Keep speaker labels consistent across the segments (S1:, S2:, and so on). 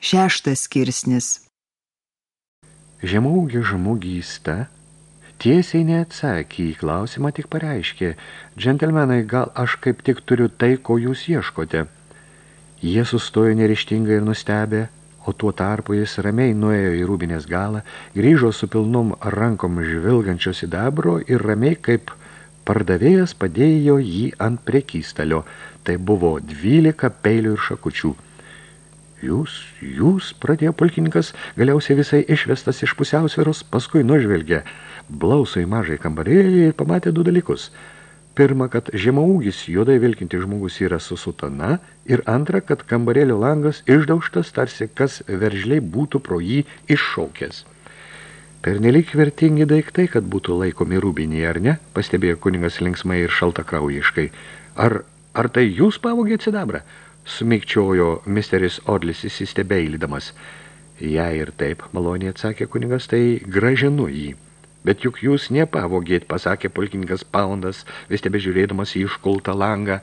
S1: Šeštas skirsnis.
S2: Žemaugė žmogysta tiesiai neatsakė į klausimą, tik pareiškė, džentelmenai, gal aš kaip tik turiu tai, ko jūs ieškote. Jie sustojo nerištingai ir nustebė, o tuo tarpu jis ramiai nuėjo į rūbinės galą, grįžo su pilnum rankom žvilgančio sidabro ir ramiai kaip pardavėjas padėjo jį ant prekystalio. Tai buvo dvylika peilių ir šakučių. Jūs, jūs, pradėjo pulkininkas, galiausiai visai išvestas iš pusiausvėros, paskui nužvelgė blausų į mažai kambarėlį ir pamatė du dalykus. Pirma, kad žemaūgis juodai vilkinti žmogus yra su sutana ir antra, kad kambarėlio langas išdaužtas, tarsi kas veržliai būtų pro jį iššaukęs. Pernelik vertingi daiktai, kad būtų laikomi rūbiniai, ar ne? Pastebėjo kuningas linksmai ir šaltakraujiškai. Ar, ar tai jūs pavogėt sidabrą? Sumikčiojo misteris Odlis įsistebeilydamas. Jei ir taip, maloniai atsakė kunigas, tai gražinu jį. Bet juk jūs nepavogėt, pasakė pulkininkas Paundas, vis tebe žiūrėdamas į iškultą langą.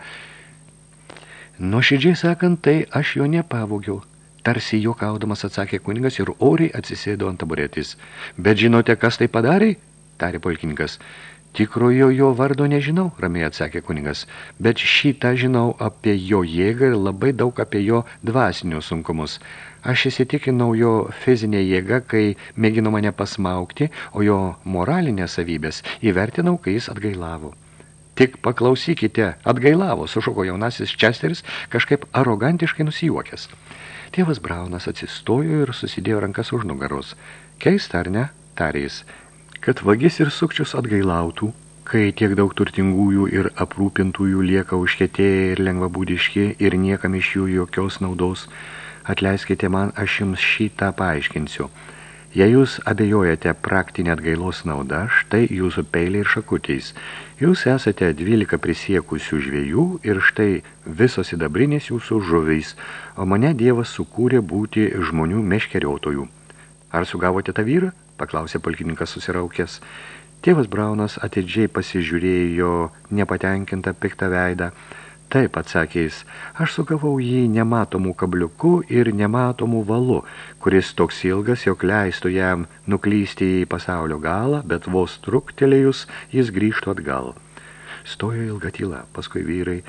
S2: Nuoširdžiai sakant, tai aš jo nepavogiau. Tarsi juokaudamas atsakė kunigas ir oriai atsisėdo ant taburetis. Bet žinote, kas tai padarė? tarė pulkininkas. Tikrojo jo vardo nežinau, ramiai atsakė kunigas, bet šitą žinau apie jo jėgą ir labai daug apie jo dvasinius sunkumus. Aš įsitikinau jo fizinę jėgą, kai mėgino mane pasmaukti, o jo moralinės savybės įvertinau, kai jis atgailavo. Tik paklausykite, atgailavo, sušoko jaunasis Česteris, kažkaip arogantiškai nusijuokęs. Tėvas Braunas atsistojo ir susidėjo rankas už nugaros. Keista, ar ne? tarė jis kad vagis ir sukčius atgailautų, kai tiek daug turtingųjų ir aprūpintųjų lieka užkėtėję ir lengvabūdiški ir niekam iš jų jokios naudos, atleiskite man, aš jums šitą paaiškinsiu. Jei jūs abejojate praktinę atgailos naudą, štai jūsų peiliai ir šakutiais. Jūs esate 12 prisiekusių žvėjų ir štai visos įdabrinės jūsų žuviais, o mane Dievas sukūrė būti žmonių meškeriotojų. Ar sugavote tą vyrą? Paklausė pulkininkas susiraukęs. Tėvas Braunas atidžiai pasižiūrėjo nepatenkintą piktą veidą. Taip, atsakė jis, aš sugavau jį nematomų kabliukų ir nematomų valu, kuris toks ilgas, jog leistų jam nuklysti į pasaulio galą, bet vos truktelėjus jis grįžtų atgal. Stojo ilga tyla, paskui vyrai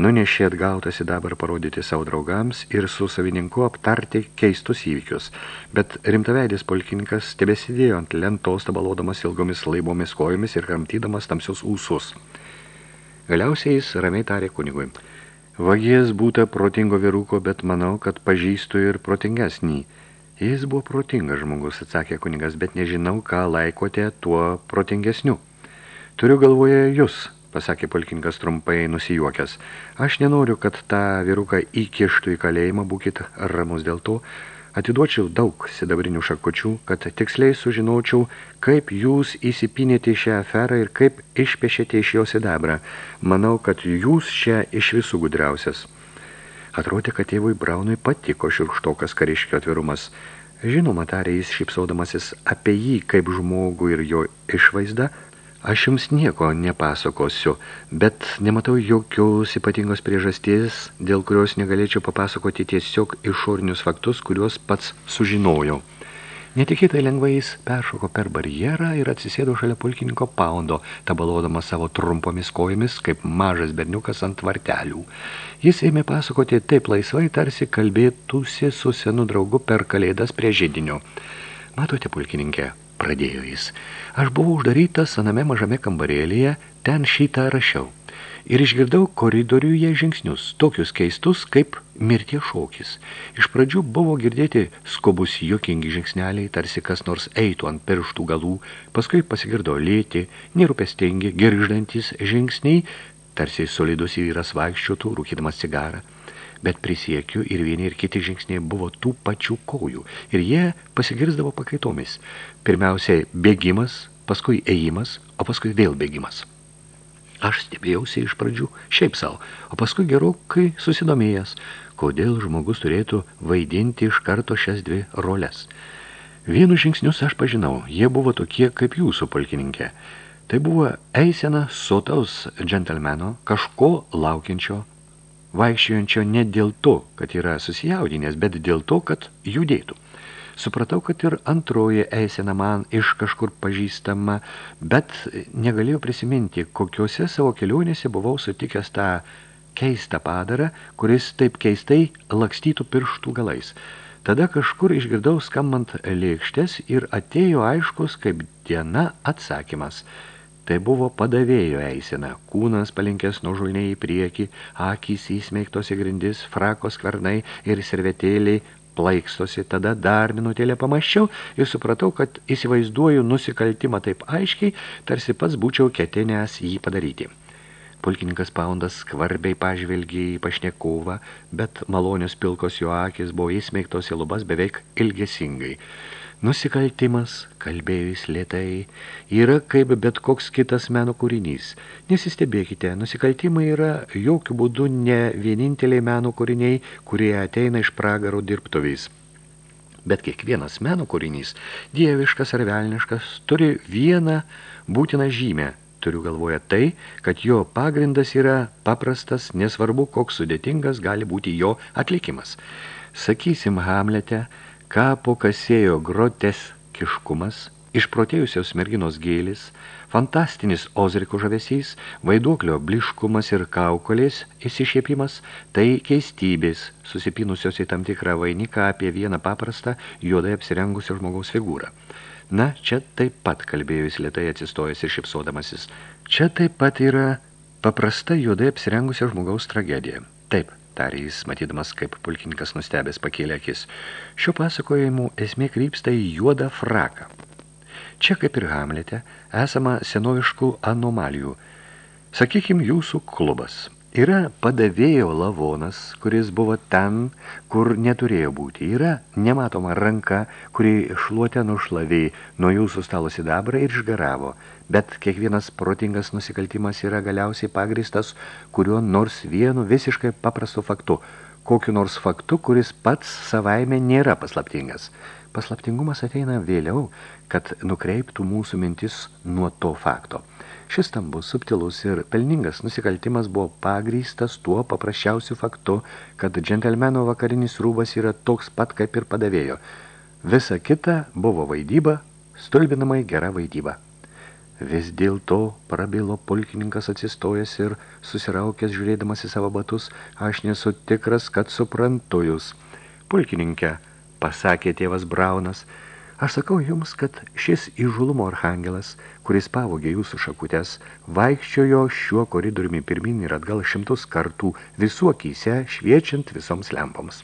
S2: nunešė atgautą sidabrą parodyti savo draugams ir su savininku aptarti keistus įvykius, bet rimtaveidės polkininkas tebesidėjo ant lentos tabalodamas ilgomis laibomis kojomis ir kramtydamas tamsius ūsus. Galiausiai jis ramiai tarė kunigui. Vagies būta protingo vyruko, bet manau, kad pažįstu ir protingesnį. Jis buvo protingas žmogus, atsakė kunigas, bet nežinau, ką laikote tuo protingesniu. Turiu galvoje jūs, pasakė polkinkas trumpai nusijuokęs. Aš nenoriu, kad tą vyruką įkištų į kalėjimą, būkit ramus dėl to. Atiduočiau daug sidabrinių šakučių, kad tiksliai sužinočiau, kaip jūs įsipinėte šią aferą ir kaip išpešėte iš jo sidabrą. Manau, kad jūs čia iš visų gudriausias. Atrodė, kad tėvui Braunui patiko širkštokas kariškio atvirumas. Žinoma, tarė jis šipsaudamasis apie jį kaip žmogų ir jo išvaizdą, Aš jums nieko nepasakosiu, bet nematau jokios ypatingos priežasties, dėl kurios negalėčiau papasakoti tiesiog išorinius faktus, kuriuos pats sužinojau. Netikėtai lengvai jis peršoko per barjerą ir atsisėdo šalia pulkininko paundo, tabalodamas savo trumpomis kojomis, kaip mažas berniukas ant vartelių. Jis ėmė pasakoti taip laisvai, tarsi kalbėtųsi su senu draugu per kalėdas prie žydinio. Matote, pulkininkė, pradėjo jis. Aš buvau uždarytas aname mažame kambarėlėje, ten šitą rašiau. Ir išgirdau koridoriuje žingsnius, tokius keistus kaip mirties šokis. Iš pradžių buvo girdėti skobus jokingi žingsneliai, tarsi kas nors eitų ant pirštų galų, paskui pasigirdo lėti, nerūpestingi, girždantis žingsniai, tarsi solidus vyras vaikščiotų, rūkydamas cigarą bet prisiekiu ir vieni ir kiti žingsniai buvo tų pačių kojų ir jie pasigirzdavo pakaitomis. Pirmiausiai bėgimas, paskui ėjimas, o paskui vėl bėgimas. Aš stebėjausi iš pradžių šiaip savo, o paskui gerokai susidomėjęs, kodėl žmogus turėtų vaidinti iš karto šias dvi roles. Vienu žingsnius aš pažinau, jie buvo tokie kaip jūsų polkininkė. Tai buvo eisena sotaus džentelmeno, kažko laukiančio vaikščiojančio ne dėl to, kad yra susijaudinęs, bet dėl to, kad judėtų. Supratau, kad ir antroji eisena man iš kažkur pažįstama, bet negalėjau prisiminti, kokiuose savo kelionėse buvau sutikęs tą keistą padarą, kuris taip keistai lakstytų pirštų galais. Tada kažkur išgirdau skambant lėkštės ir atėjo aiškus kaip diena atsakymas – Tai buvo padavėjo eisena, kūnas palinkęs nužulniai į priekį, akys įsmeigtos į grindis, frakos kvernai ir servetėliai plaikstosi, tada dar minutėlę pamaščiau ir supratau, kad įsivaizduoju nusikaltimą taip aiškiai, tarsi pats būčiau ketinęs jį padaryti. Pulkininkas Paundas skvarbiai pažvelgė į pašnekovą, bet malonios pilkos jo akis buvo įsmeigtos į lubas beveik ilgesingai. Nusikaltimas, kalbėjo jis lėtai, yra kaip bet koks kitas meno kūrinys. Nesistebėkite, nusikaltimai yra jokių būdų ne vieninteliai meno kūriniai, kurie ateina iš pragaro dirbtuviais. Bet kiekvienas meno kūrinys, dieviškas ar velniškas, turi vieną būtiną žymę. Turiu galvoje tai, kad jo pagrindas yra paprastas, nesvarbu, koks sudėtingas gali būti jo atlikimas. Sakysim Hamlete, kapo kasėjo groteskiškumas, išprotėjusios merginos gėlis, fantastinis ozriko žavesys, vaiduoklio bliškumas ir kaukolės įsišėpimas, tai keistybės, susipinusios į tam tikrą vainiką apie vieną paprastą, juodai apsirengusio žmogaus figūrą. Na, čia taip pat kalbėjo jis lietai atsistojęs ir šipsodamasis. Čia taip pat yra paprasta juodai apsirengusio žmogaus tragedija. Taip, tarė jis, matydamas, kaip pulkininkas nustebęs pakėlė akis. Šio pasakojimų esmė krypsta į juodą fraką. Čia, kaip ir Hamlete, esama senoviškų anomalijų. Sakykim, jūsų klubas – Yra padavėjo lavonas, kuris buvo ten, kur neturėjo būti. Yra nematoma ranka, kuri šluotė nušlaviai nuo jūsų stalo sidabrą ir išgaravo. Bet kiekvienas protingas nusikaltimas yra galiausiai pagristas kuriuo nors vienu visiškai paprastu faktu. Kokiu nors faktu, kuris pats savaime nėra paslaptingas. Paslaptingumas ateina vėliau, kad nukreiptų mūsų mintis nuo to fakto. Šis stambus, subtilus ir pelningas nusikaltimas buvo pagrystas tuo paprasčiausiu faktu, kad džentelmeno vakarinis rūbas yra toks pat kaip ir padavėjo. Visa kita buvo vaidyba, stulbinamai gera vaidyba. Vis dėl to prabilo pulkininkas atsistojęs ir susiraukęs žiūrėdamas į savo batus, aš nesu tikras, kad suprantu jūs. Pulkininkė, pasakė tėvas Braunas, Aš sakau jums, kad šis įžulumo arhangelas, kuris pavogė jūsų šakutės, vaikščiojo šiuo koridoriumi pirmin ir atgal šimtus kartų visų akyse, šviečiant visoms lempoms.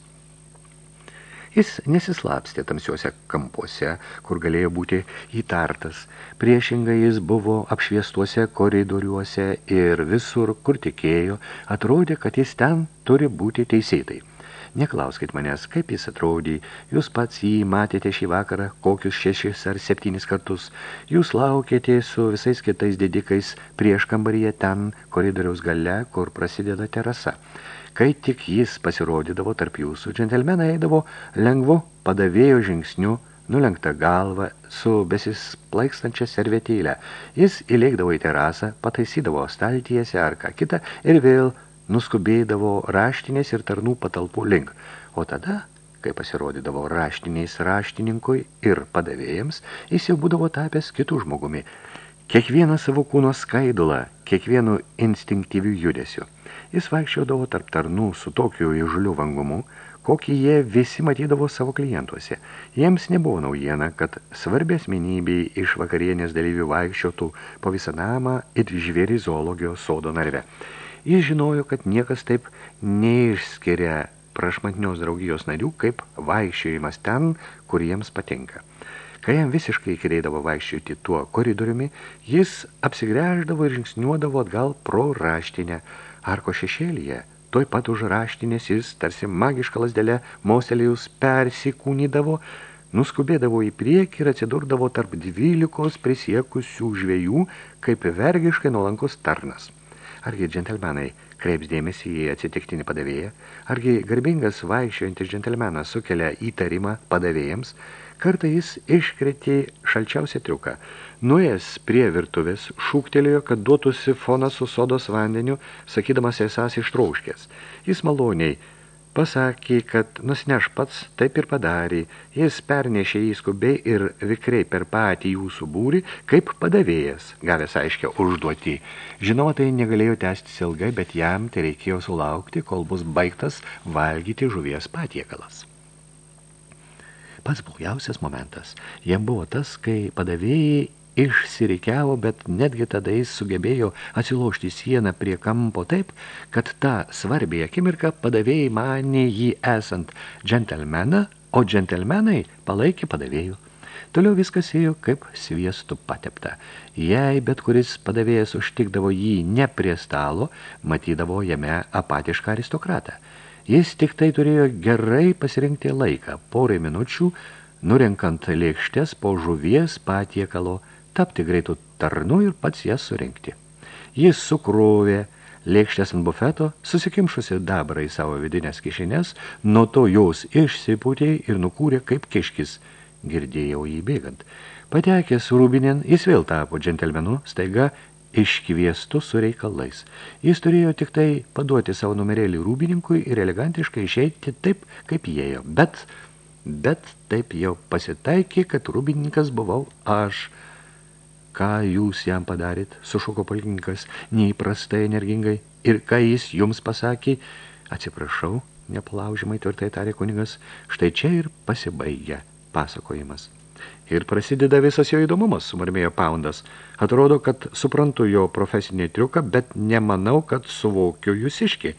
S2: Jis nesislapstė tamsiuose kampuose, kur galėjo būti įtartas. Priešingai jis buvo apšviestuose koridoriuose ir visur, kur tikėjo, atrodė, kad jis ten turi būti teisėtai. Neklauskit manęs, kaip jis atrodė. Jūs pats jį matėte šį vakarą kokius šešis ar septynis kartus. Jūs laukėte su visais kitais didikais prieš kambaryje ten koridoriaus gale, kur prasideda terasa. Kai tik jis pasirodydavo tarp jūsų, džentelmenai eidavo lengvu padavėjo žingsniu, nulenkta galva su besisplaikstančia servetėlė. Jis įleikdavo į terasą, pataisydavo staltiese ar ką kitą ir vėl nuskubėdavo raštinės ir tarnų patalpų link, o tada, kai pasirodydavo raštiniais raštininkui ir padavėjams, jis jau būdavo tapęs kitų žmogumi, kiekvieną savo kūno skaidulą, kiekvienu instinktyviu judesiu. Jis vaikščiodavo tarp tarnų su tokiu įžuliu vangumu, kokį jie visi matydavo savo klientuose. Jiems nebuvo naujiena, kad svarbi asmenybei iš vakarienės dalyvių vaikščiotų po visą namą ir žvėri zoologijos sodo narve. Jis žinojo, kad niekas taip neišskiria prašmatnios draugijos narių, kaip vaikščiojimas ten, kur jiems patinka. Kai jam visiškai įkreidavo vaikščioti tuo koridoriumi, jis apsigręždavo ir žingsniuodavo atgal pro raštinę. Arko šešėlyje, toj pat už raštinės jis, tarsi magiška lasdelė, moselėjus persikūnydavo, nuskubėdavo į priekį ir atsidurdavo tarp dvylikos prisiekusių žvėjų, kaip vergiškai nuolankus tarnas. Argi džentelmenai kreips dėmesį į atsitiktinį padavėją? Argi garbingas vaikščiojantis džentelmenas sukelia įtarimą padavėjams? Kartą jis iškretė šalčiausią triuką. Nuėjęs prie virtuvės, šūktelėjo, kad duotų sifoną su sodos vandeniu, sakydamas esas ištrauškės. Jis maloniai pasakė, kad nusneš pats, taip ir padarė. Jis pernešė jį skubiai ir vikriai per patį jūsų būrį, kaip padavėjas, gavęs aiškia užduoti. Žinoma, tai negalėjo tęstis ilgai, bet jam tai reikėjo sulaukti, kol bus baigtas valgyti žuvies patiekalas. Pats blogiausias momentas jam buvo tas, kai padavėjai išsirikiavo, bet netgi tada jis sugebėjo atsilošti sieną prie kampo taip, kad tą svarbį akimirką padavėjai manė jį esant džentelmeną, o džentelmenai palaikė padavėjų. Toliau viskas ėjo kaip sviestų patepta. Jei bet kuris padavėjas užtikdavo jį ne prie stalo, matydavo jame apatišką aristokratą. Jis tik tai turėjo gerai pasirinkti laiką, porai minučių, nurenkant lėkštes po žuvies patiekalo, tapti greitų tarnu ir pats jas surinkti. Jis sukrovė lėkštės ant bufeto, susikimšusi dabrą į savo vidinės kišenės, nuo to jos išsipūtė ir nukūrė kaip kiškis, girdėjau jį bėgant. Patekęs rūbinien, jis vėl tapo džentelmenu, staiga iškviestų su reikalais. Jis turėjo tik tai paduoti savo numerėlį rūbininkui ir elegantiškai išeiti taip, kaip jėjo. Bet, bet taip jau pasitaikė, kad rūbininkas buvau aš – ką jūs jam padarėt, sušuko pulkininkas, neįprastai energingai, ir ką jis jums pasakė, atsiprašau, nepalaužimai tvirtai tarė kunigas, štai čia ir pasibaigia pasakojimas. Ir prasideda visas jo įdomumas, sumurmėjo Poundas. Atrodo, kad suprantu jo profesinį triuką, bet nemanau, kad suvokiu jūs iški.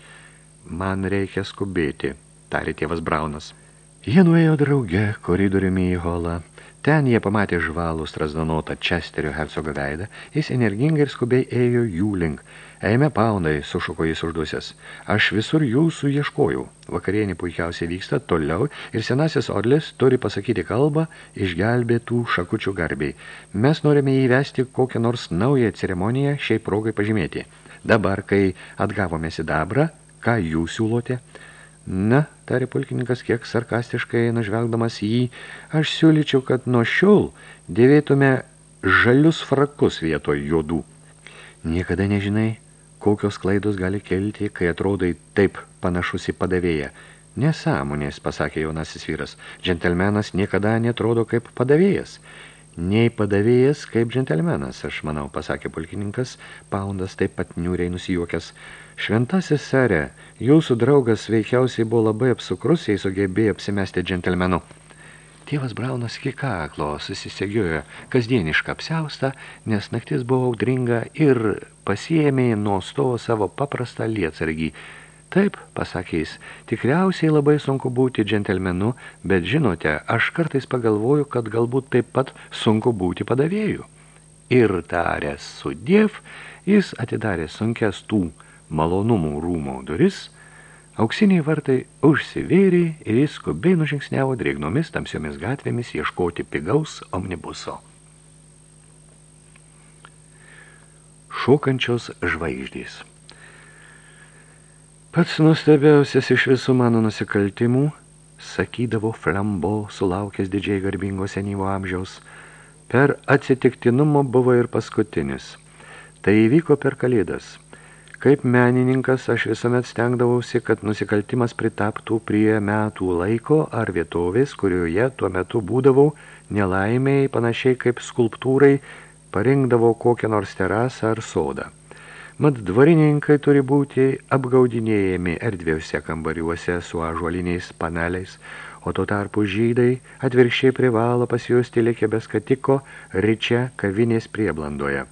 S2: Man reikia skubėti, tarė tėvas Braunas. Jie nuėjo drauge koridoriumi į holą. Ten jie pamatė žvalų strazdonotą Česterio hercogo veidą, jis energingai ir skubiai ėjo jų link. Eime paunai, sušuko jis uždusęs. Aš visur jūsų ieškojau. Vakarienė puikiausiai vyksta toliau ir senasis Orlis turi pasakyti kalbą išgelbėtų šakučių garbiai. Mes norime įvesti kokią nors naują ceremoniją šiai progai pažymėti. Dabar, kai atgavome sidabrą, ką jūs siūlote? Na, tarė pulkininkas kiek sarkastiškai nužvelgdamas jį, aš siūlyčiau, kad nuo šiol dėvėtume žalius frakus vietoj juodų. Niekada nežinai, kokios klaidos gali kelti, kai atrodai taip panašus į padavėją. Nesąmonės, pasakė jaunasis vyras, džentelmenas niekada netrodo kaip padavėjas. Nei padavėjas kaip džentelmenas, aš manau, pasakė pulkininkas, paundas taip pat niūriai nusijuokęs. Šventasis serė, jūsų draugas veikiausiai buvo labai apsukrus, jei sugebėjo apsimesti džentelmenu. Tėvas Braunas iki kaklo susisegiojo kasdienišką apsiaustą, nes naktis buvo audringa ir pasiėmė nuo stovo savo paprastą lietsargį. Taip, pasakė jis, tikriausiai labai sunku būti džentelmenu, bet žinote, aš kartais pagalvoju, kad galbūt taip pat sunku būti padavėju. Ir taręs su diev, jis atidarė sunkės tų malonumų rūmų duris, auksiniai vartai užsivėrė ir jis skubiai nužingsniavo drėgnomis tamsiomis gatvėmis ieškoti pigaus omnibuso. Šokančios žvaigždės Pats nustebiausias iš visų mano nusikaltimų, sakydavo Flambo, sulaukęs didžiai garbingo senyvo amžiaus, per atsitiktinumą buvo ir paskutinis. Tai įvyko per kalėdas – Kaip menininkas aš visuomet stengdavausi, kad nusikaltimas pritaptų prie metų laiko ar vietovės, kurioje tuo metu būdavau nelaimiai, panašiai kaip skulptūrai, parinkdavau kokią nors terasą ar sodą. Mat dvarininkai turi būti apgaudinėjami erdviuose kambariuose su ažuoliniais paneliais, o tuo tarpu žydai atvirkščiai privalo pasijusti lėkė beskatiko ričia kavinės prieblandoje.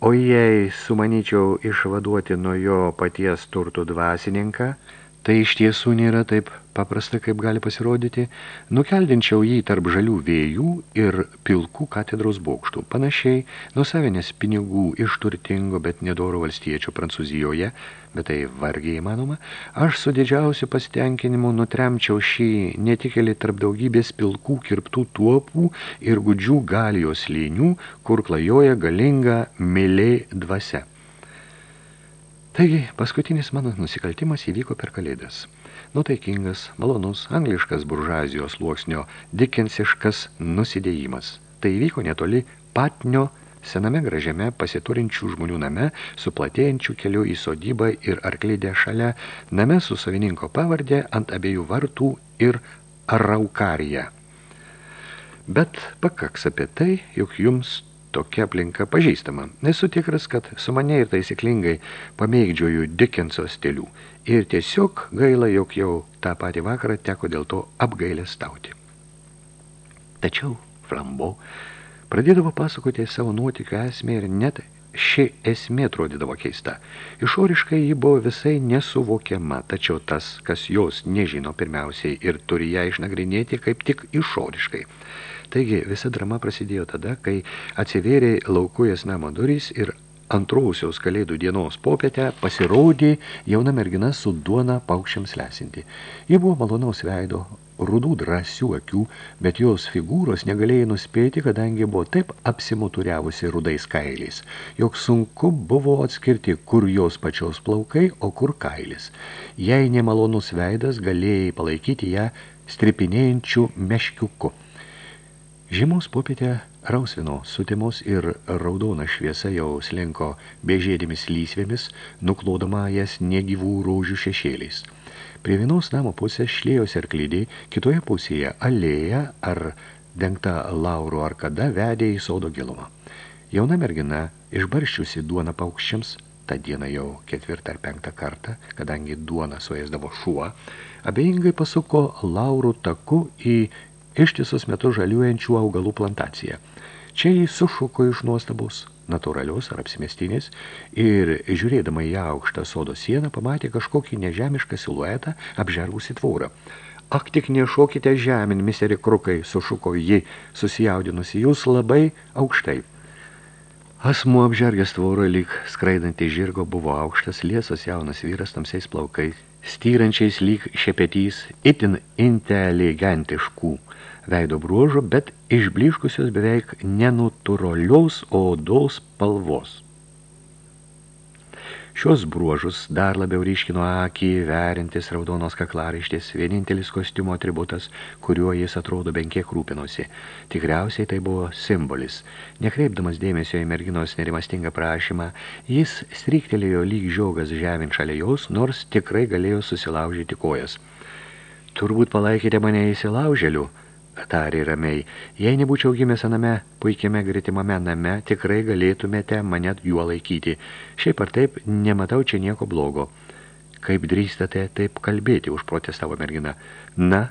S2: O jei sumanyčiau išvaduoti nuo jo paties turtų dvasininką, tai iš tiesų nėra taip paprasta, kaip gali pasirodyti, nukeldinčiau jį tarp žalių vėjų ir pilkų katedros bokštų. Panašiai, nusavinės pinigų iš turtingo, bet nedoro valstiečio Prancūzijoje, bet tai vargiai įmanoma, aš su didžiausiu pasitenkinimu nutremčiau šį netikėlį tarp daugybės pilkų kirptų tuopų ir gudžių galijos linių, kur klajoja galinga mėlė dvasia. Taigi, paskutinis mano nusikaltimas įvyko per kalėdas. nutaikingas, malonus, angliškas buržazijos sluoksnio, dikensiškas nusidėjimas. Tai vyko netoli patnio sename gražiame pasiturinčių žmonių name, su platėjančių keliu į sodybą ir arklidę šalia, name su savininko pavardė ant abiejų vartų ir araukarija. Bet pakaks apie tai, jog jums tokia aplinka pažįstama. Nesu tikras, kad su mane ir taisyklingai pameigdžioju Dickenso stilių. Ir tiesiog gaila, jog jau tą patį vakarą teko dėl to apgailę stauti. Tačiau Flambo pradėdavo pasakoti savo nuotikių esmę ir net ši esmė atrodydavo keista. Išoriškai ji buvo visai nesuvokiama, tačiau tas, kas jos nežino pirmiausiai ir turi ją išnagrinėti kaip tik išoriškai – Taigi visa drama prasidėjo tada, kai atsivėrė laukujas namo durys ir antrausios kalėdų dienos popietę pasirodė jauna mergina su duona paukščiams lesinti. Ji buvo malonaus veido, rudų drąsių akių, bet jos figūros negalėjai nuspėti, kadangi buvo taip apsimuturiavusi rudais kailiais, jog sunku buvo atskirti, kur jos pačios plaukai, o kur kailis. Jei nemalonus veidas galėjai palaikyti ją stripinėjančių meškiuku. Žiemos popietę rausvino sutimos ir raudona šviesa jau slinko bežėdėmis lysvėmis, nuklodama jas negyvų rožių šešėliais. Prie vienos namo pusės šlėjos arklydį, kitoje pusėje alėja ar dengta laurų arkada vedė į sodo gilumą. Jauna mergina, išbarščiusi duoną paukščiams, tą dieną jau ketvirtą ar penktą kartą, kadangi duoną suėsdavo šuo, abejingai pasuko laurų taku į ištisus metus žaliuojančių augalų plantaciją. Čia jį sušuko iš nuostabus, natūralios ar apsimestinės, ir žiūrėdama į aukštą sodo sieną, pamatė kažkokį nežemišką siluetą apžergusi tvorą. Ak, tik nešokite žemin, miseri krukai, sušuko ji, susijaudinusi jūs labai aukštai. Asmuo apžergęs tvorą lyg skraidantį žirgo buvo aukštas, liesas jaunas vyras tamsiais plaukais, styrančiais lyg šepetys, itin inteligantiškų veido bruožų, bet išbliškusios beveik nenatūralios odos spalvos. Šios bruožus dar labiau ryškino akį verintis raudonos kaklaraištės, vienintelis kostiumo atributas, kuriuo jis atrodo benkiek rūpinosi. Tikriausiai tai buvo simbolis. Nekreipdamas dėmesio į merginos nerimastingą prašymą, jis stryktelėjo lyg žiogas žemint šalia jos, nors tikrai galėjo susilaužyti kojas. Turbūt palaikite mane įsilaužėlių, tarė ramiai. Jei nebūčiau gimęs aname puikiame gretimame name, tikrai galėtumėte mane juo laikyti. Šiaip ar taip, nematau čia nieko blogo. Kaip drįstate taip kalbėti, užprotestavo mergina. Na,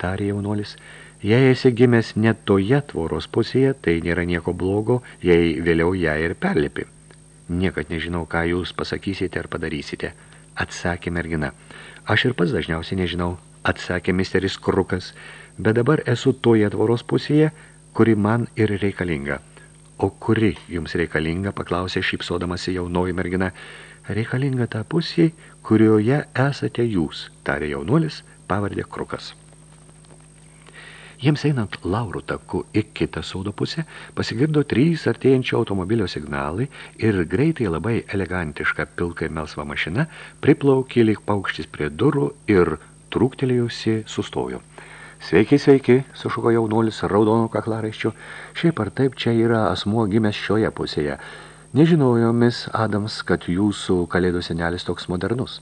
S2: tarė jaunuolis, jei esi gimęs net toje tvoros pusėje, tai nėra nieko blogo, jei vėliau ją ir perlipi. Niekad nežinau, ką jūs pasakysite ar padarysite, atsakė mergina. Aš ir pats dažniausiai nežinau, atsakė misteris Krukas bet dabar esu toje tvoros pusėje, kuri man ir reikalinga. O kuri jums reikalinga, paklausė šypsodamasi jaunoji mergina. Reikalinga ta pusė, kurioje esate jūs, tarė jaunuolis, pavardė Krukas. Jiems einant laurų taku į kitą saudo pusę, pasigirdo trys artėjančio automobilio signalai ir greitai labai elegantiška pilkai melsva mašina priplaukė lyg paukštis prie durų ir trūktelėjusi sustojo. Sveiki, sveiki, sušuko jaunuolis raudonų kaklaraiščių. Šiaip ar taip čia yra asmuo gimęs šioje pusėje. Nežinojomis, Adams, kad jūsų kalėdų senelis toks modernus.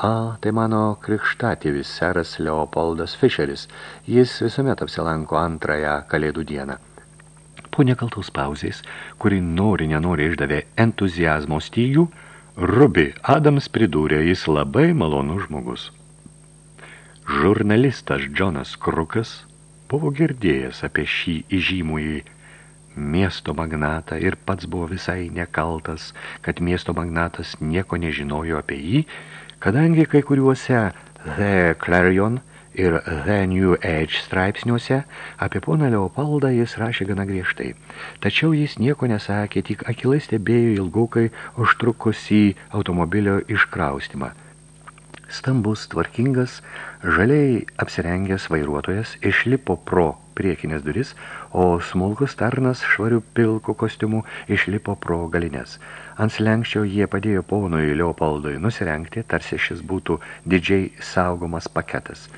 S2: A, tai mano krikštatėvis, seras Leopoldas Fischeris. Jis visuomet apsilanko antrąją kalėdų dieną. Po nekaltaus pauzės, kuri nori nenori išdavė entuzijazmo stygių, Rubi Adams pridūrė, jis labai malonus žmogus. Žurnalistas Džonas Krukas buvo girdėjęs apie šį įžymųjį miesto magnatą ir pats buvo visai nekaltas, kad miesto magnatas nieko nežinojo apie jį, kadangi kai kuriuose The Clarion ir The New Age straipsniuose apie poną Leopoldą jis rašė gana griežtai. Tačiau jis nieko nesakė, tik akilai stebėjo ilgokai užtrukusį automobilio iškraustimą. Stambus, tvarkingas, žaliai apsirengęs vairuotojas išlipo pro priekinės duris, o smulkus tarnas švarių pilkų kostiumų išlipo pro galinės. Ant slenkščio jie padėjo ponui Leopoldui nusirengti, tarsi šis būtų didžiai saugomas paketas.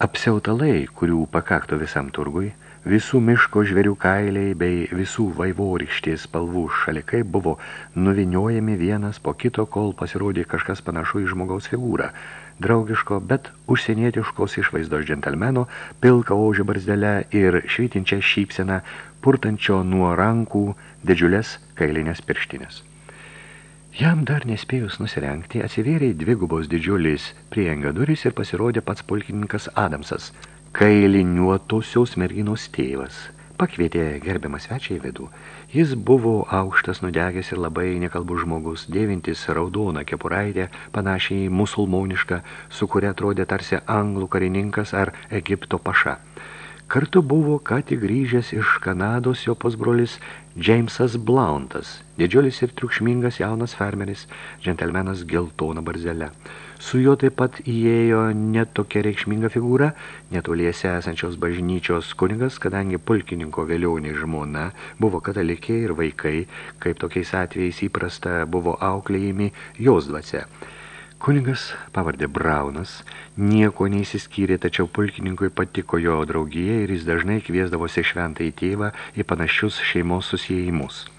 S2: Apsiautalai, kurių pakaktų visam turgui, Visų miško žvėrių kailiai bei visų vaivorykštės spalvų šalikai buvo nuviniojami vienas po kito, kol pasirodė kažkas panašu į žmogaus figūrą. Draugiško, bet užsienietiškos išvaizdos džentelmeno, pilka ožio barzdelę ir švytinčią šypseną, purtančio nuo rankų didžiulės kailinės pirštinės. Jam dar nespėjus nusirengti, atsivėrė dvigubos didžiulis prienga duris ir pasirodė pats pulkininkas Adamsas – kailiniuotosios merginos tėvas. Pakvietė gerbiamą svečią į vidų. Jis buvo aukštas, nudegęs ir labai nekalbus žmogus, dėvintis raudoną kepuraitę, panašiai musulmonišką, su kuria atrodė tarsi anglų karininkas ar Egipto paša. Kartu buvo ką tik grįžęs iš Kanados jo pusbrolis Jamesas Blauntas, didžiulis ir triukšmingas jaunas fermeris, džentelmenas geltona barzelė. Su juo taip pat įėjo net tokia reikšminga figūra, netoliese esančios bažnyčios kunigas, kadangi pulkininko vėliaunė žmona buvo katalikė ir vaikai, kaip tokiais atvejais įprasta buvo auklėjimi jos dvasia. Kunigas, pavardė Braunas, nieko neįsiskyrė, tačiau pulkininkui patiko jo draugija ir jis dažnai kviesdavosi šventą į tėvą į panašius šeimos susijimus.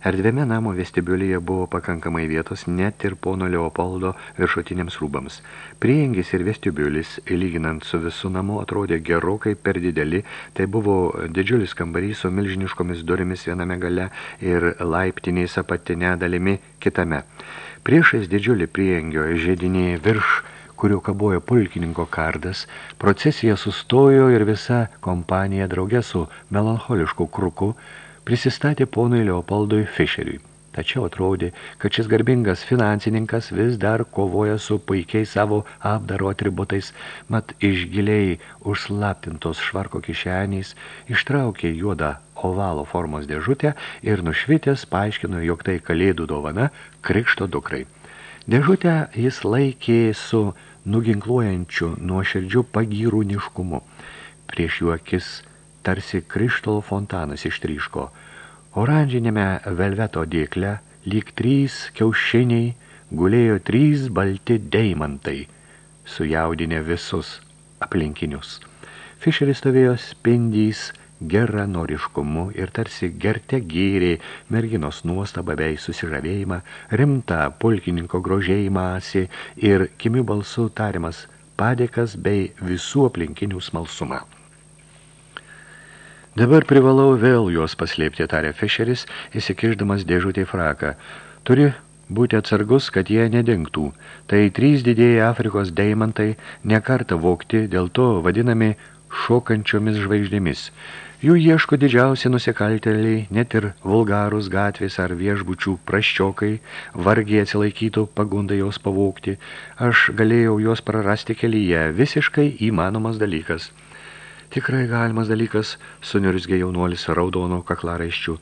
S2: Erdvėme namo vestibiulyje buvo pakankamai vietos net ir pono Leopoldo viršutiniams rūbams. Priengis ir vestibiulis, lyginant su visų namu, atrodė gerokai per dideli. Tai buvo didžiulis kambarys su milžiniškomis durimis viename gale ir laiptiniais apatinė dalimi kitame. Priešais didžiulį priengio žėdinį virš kurio kabojo pulkininko kardas, procesija sustojo ir visa kompanija draugė su melancholišku kruku prisistatė ponui Leopoldui Fischeriui. Tačiau atrodė, kad šis garbingas finansininkas vis dar kovoja su puikiai savo apdaro atributais, mat iš giliai užslaptintos švarko kišenys ištraukė juodą ovalo formos dėžutę ir nušvitęs paaiškino, jog tai kalėdų dovana krikšto dukrai. Dėžutę jis laikė su nuginkluojančiu nuoširdžiu pagyrūniškumu. Prieš jų akis tarsi krištolo fontanas ištryško. Oranžinėme velveto dėkle lyg trys kiaušiniai gulėjo trys balti deimantai, sujaudinė visus aplinkinius. Fišeris stovėjo spindys geranoriškumu ir tarsi gerte gyrė merginos nuostabą bei susižavėjimą, rimtą pulkininko grožėjimąsi ir kimių balsų tariamas padėkas bei visų aplinkinių smalsumą. Dabar privalau vėl juos paslėpti, tarė Fischeris, įsikiždamas dėžutį fraką. Turi būti atsargus, kad jie nedingtų. Tai trys didėjai Afrikos deimantai nekartą vokti, dėl to vadinami šokančiomis žvaigždėmis. Jų ieško didžiausi nusikalteliai, net ir vulgarus gatvės ar viešbučių praščiokai, vargiai atsilaikytų pagundai jos pavokti. Aš galėjau juos prarasti kelyje, visiškai įmanomas dalykas. Tikrai galimas dalykas, suniurzgė jaunuolis raudono kaklaraiščių.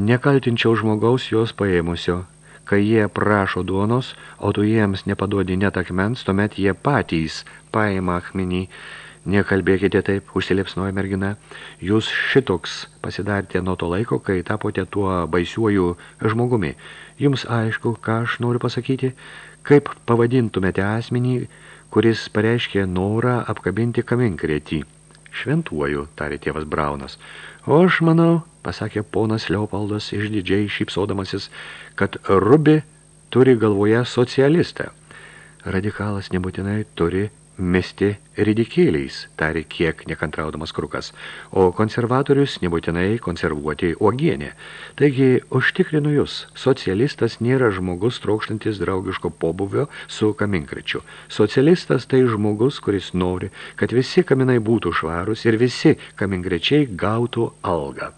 S2: Nekaltinčiau žmogaus jos paėmusio. Kai jie prašo duonos, o tu jiems nepaduodi net akmens, tuomet jie patys paima akmenį. Nekalbėkite taip, užsilipsnoja mergina. Jūs šitoks pasidarėte nuo to laiko, kai tapote tuo baisiuoju žmogumi. Jums aišku, ką aš noriu pasakyti, kaip pavadintumėte asmenį, kuris pareiškė norą apkabinti kaminkretį. Šventuoju, tarė tėvas Braunas. O aš manau, pasakė ponas Leopoldas išdidžiai šypsodamasis, kad Rubi turi galvoje socialistą. Radikalas nebūtinai turi mesti ridikėliais, tarė kiek nekantraudamas krukas, o konservatorius nebūtinai konservuoti uogienė. Taigi, užtikrinu jūs, socialistas nėra žmogus trokštantis draugiško pobuvio su kaminkrečiu. Socialistas tai žmogus, kuris nori, kad visi kaminai būtų švarus ir visi kaminkrečiai gautų algą.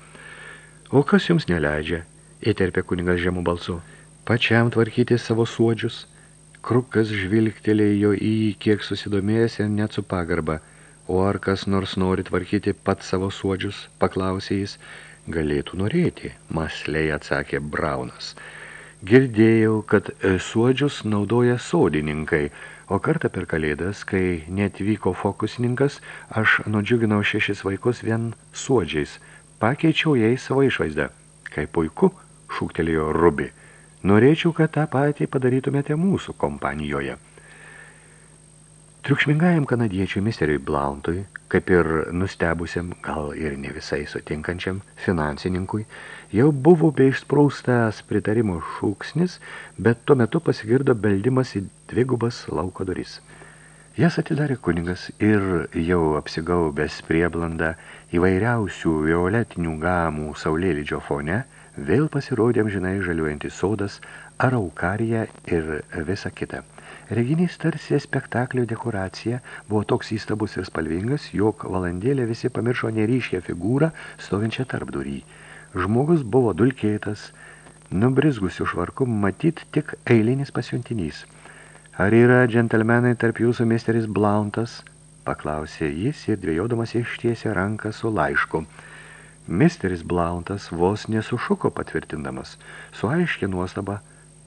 S2: O kas jums neleidžia? įterpė kunigas žemų balsu. Pačiam tvarkyti savo suodžius – Krukas žvilgtelėjo į jį kiek susidomėjęs ir net su pagarba. O ar kas nors nori tvarkyti pat savo suodžius, paklausė jis. Galėtų norėti, masliai atsakė Braunas. Girdėjau, kad suodžius naudoja sodininkai, O kartą per kalėdas, kai netvyko fokusininkas, aš nudžiuginau šešis vaikus vien suodžiais. Pakeičiau jai savo išvaizdą. Kaip puiku, šūktelėjo Rubi. Norėčiau, kad tą patį padarytumėte mūsų kompanijoje. Triukšmingajam kanadiečiui misteriui Blauntui, kaip ir nustebusiam, gal ir ne visai sutinkančiam finansininkui, jau buvo beišspraustas pritarimo šūksnis, bet tuo metu pasigirdo beldimas į dvigubas lauko duris. Jas atidarė kunigas ir jau apsigaubęs prieblandą įvairiausių violetinių gamų saulėlydžio fone, vėl pasirodė amžinai žaliuojantis sodas, araukarija ir visa kita. Reginys tarsi spektaklio dekoracija buvo toks įstabus ir spalvingas, jog valandėlė visi pamiršo neryškę figūrą stovinčią tarpdurį. Žmogus buvo dulkėtas, nubrizgusių švarku matyt tik eilinis pasiuntinys. Ar yra džentelmenai tarp jūsų misteris Blauntas? Paklausė jis ir dviejodamas ištiesė ranką su laišku. Misteris Blauntas vos nesušuko patvirtindamas, su aiškė nuostaba,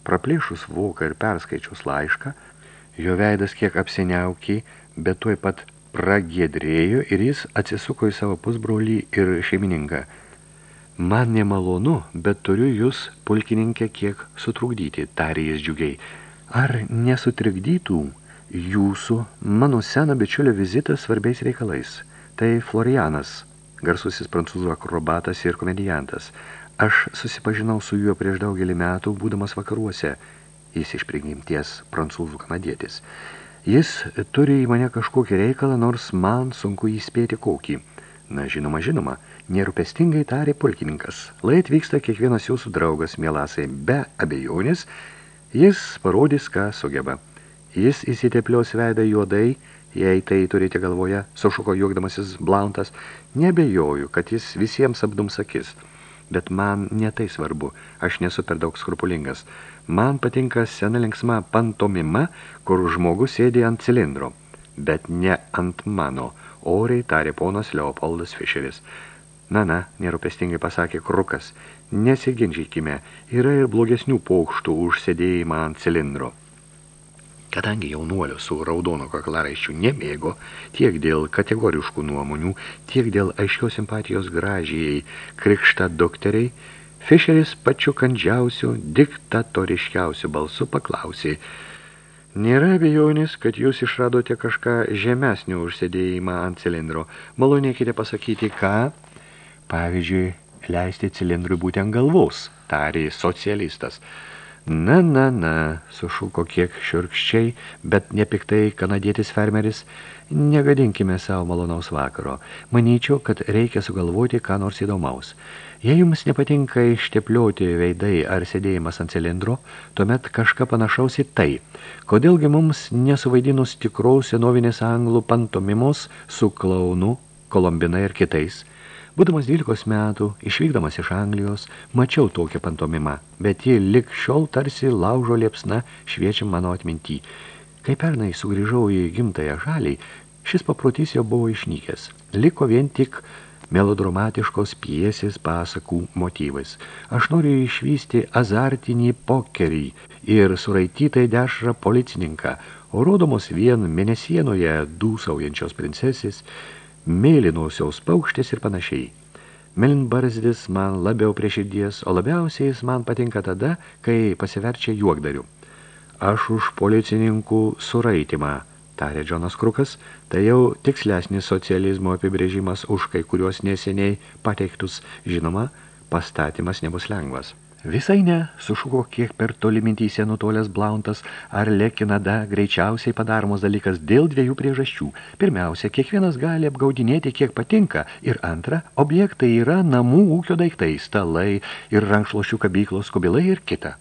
S2: praplėšus voką ir perskaičius laišką, jo veidas kiek apsiniaukė, bet tuoj pat pragėdrėjo ir jis atsisuko į savo pusbrolį ir šeimininką – Man nemalonu, bet turiu jūs, pulkininkė, kiek sutrukdyti, tarė jis džiugiai. Ar nesutrikdytų jūsų, mano seno bičiulio vizitas svarbiais reikalais? Tai Florianas, garsusis prancūzų akrobatas ir komedijantas. Aš susipažinau su juo prieš daugelį metų, būdamas vakaruose. Jis iš prigimties prancūzų kanadietis. Jis turi į mane kažkokį reikalą, nors man sunku įspėti kokį. Na, žinoma, žinoma, nerūpestingai tarė pulkininkas. Lai atvyksta kiekvienas jūsų draugas, mielasai, be abejonės, jis parodys, ką sugeba. Jis įsiteplios veidą juodai, jei tai turite galvoje, sušuko juokdamasis blauntas, nebejoju, kad jis visiems apdums akis. Bet man ne tai svarbu, aš nesu per daug skrupulingas. Man patinka sena linksma pantomima, kur žmogus sėdė ant cilindro, bet ne ant mano – oriai tarė ponas Leopoldas Fischeris. Na, na, nerūpestingai pasakė Krukas, nesiginčykime, yra ir blogesnių paukštų už sėdėjimą ant cilindro. Kadangi jaunuolio su raudono kaklaraiščių nemėgo tiek dėl kategoriškų nuomonių, tiek dėl aiškios simpatijos gražiai krikšta doktoriai, Fischeris pačiu kandžiausiu, diktatoriškiausiu balsu paklausė – Nėra abejonės, kad jūs išradote kažką žemesnio užsėdėjimą ant cilindro. Malonėkite pasakyti, ką? Pavyzdžiui, leisti cilindrui būti ant galvos, tarė socialistas. Na, na, na, sušuko kiek šiurkščiai, bet nepiktai kanadietis fermeris, negadinkime savo malonaus vakaro. Manyčiau, kad reikia sugalvoti ką nors įdomaus. Jei jums nepatinka išteplioti veidai ar sėdėjimas ant cilindro, tuomet kažką panašaus į tai. Kodėlgi mums nesuvaidinus tikraus senovinės anglų pantomimos su klaunu, kolombina ir kitais? Būdamas 12 metų, išvykdamas iš Anglijos, mačiau tokią pantomimą, bet ji lik šiol tarsi laužo liepsna šviečia mano atmintį. Kai pernai sugrįžau į gimtąją šalį, šis paprotys jau buvo išnykęs. Liko vien tik melodramatiškos piesės pasakų motyvais. Aš noriu išvysti azartinį pokerį ir suraitytai dešrą policininką, o rodomos vien mėnesienoje dūsaujančios princesės, mėlynosios paukštės ir panašiai. Melinbarzdis man labiau prie širdies, o labiausiai jis man patinka tada, kai pasiverčia juokdariu. Aš už policininkų suraitimą – tarė Džonas Krukas, tai jau tikslesnis socializmo apibrėžimas už kai kuriuos neseniai pateiktus, žinoma, pastatymas nebus lengvas. Visai ne, sušuko kiek per toli mintyse nutolęs Blauntas, ar Lekinada greičiausiai padaromos dalykas dėl dviejų priežasčių. Pirmiausia, kiekvienas gali apgaudinėti kiek patinka, ir antra, objektai yra namų ūkio daiktai, stalai ir rankšlošių kabyklos kubilai ir kita.